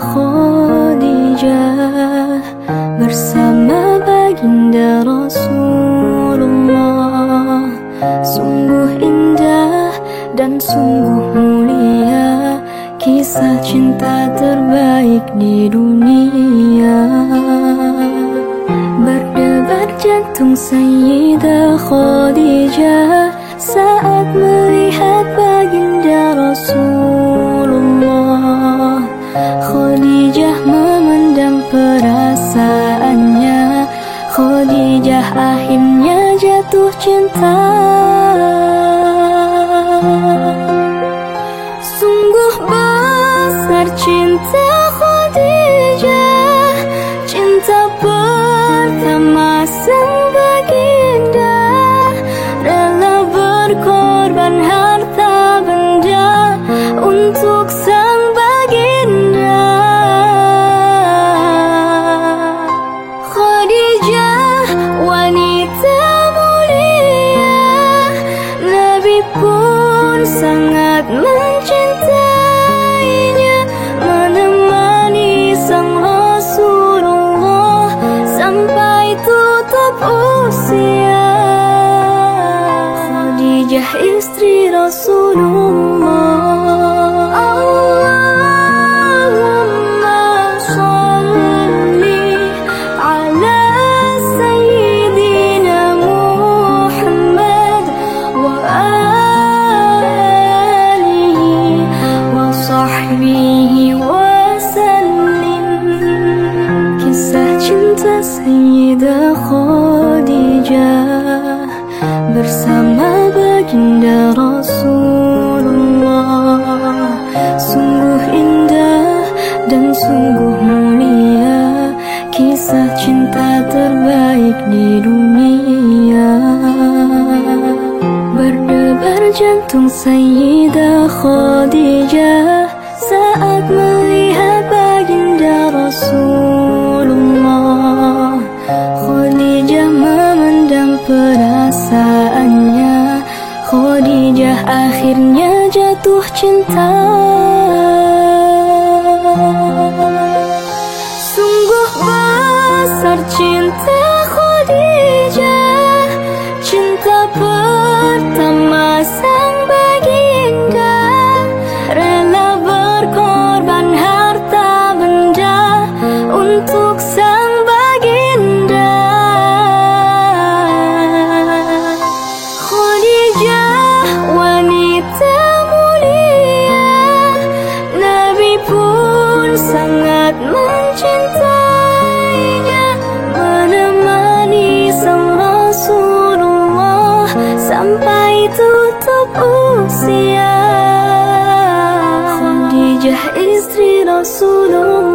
Khadijah bersama baginda Rasulullah. Sungguh indah dan sungguh mulia Kisah cinta terbaik di dunia. Berdebar jantung Sayyidah Khadijah. Khadijah memendam perasaannya. Khadijah akhirnya jatuh cinta يفتح إسري رسول الله. اللهم صل على سيدنا محمد وآله وصحبه وسلم. bersama sungguh mulia Kisah cinta terbaik di dunia. Berdebar jantung Sayyidah Khadijah Saat melihat baginda Rasulullah. Khadijah memendam perasaannya. Khadijah akhirnya jatuh cinta Rasulullah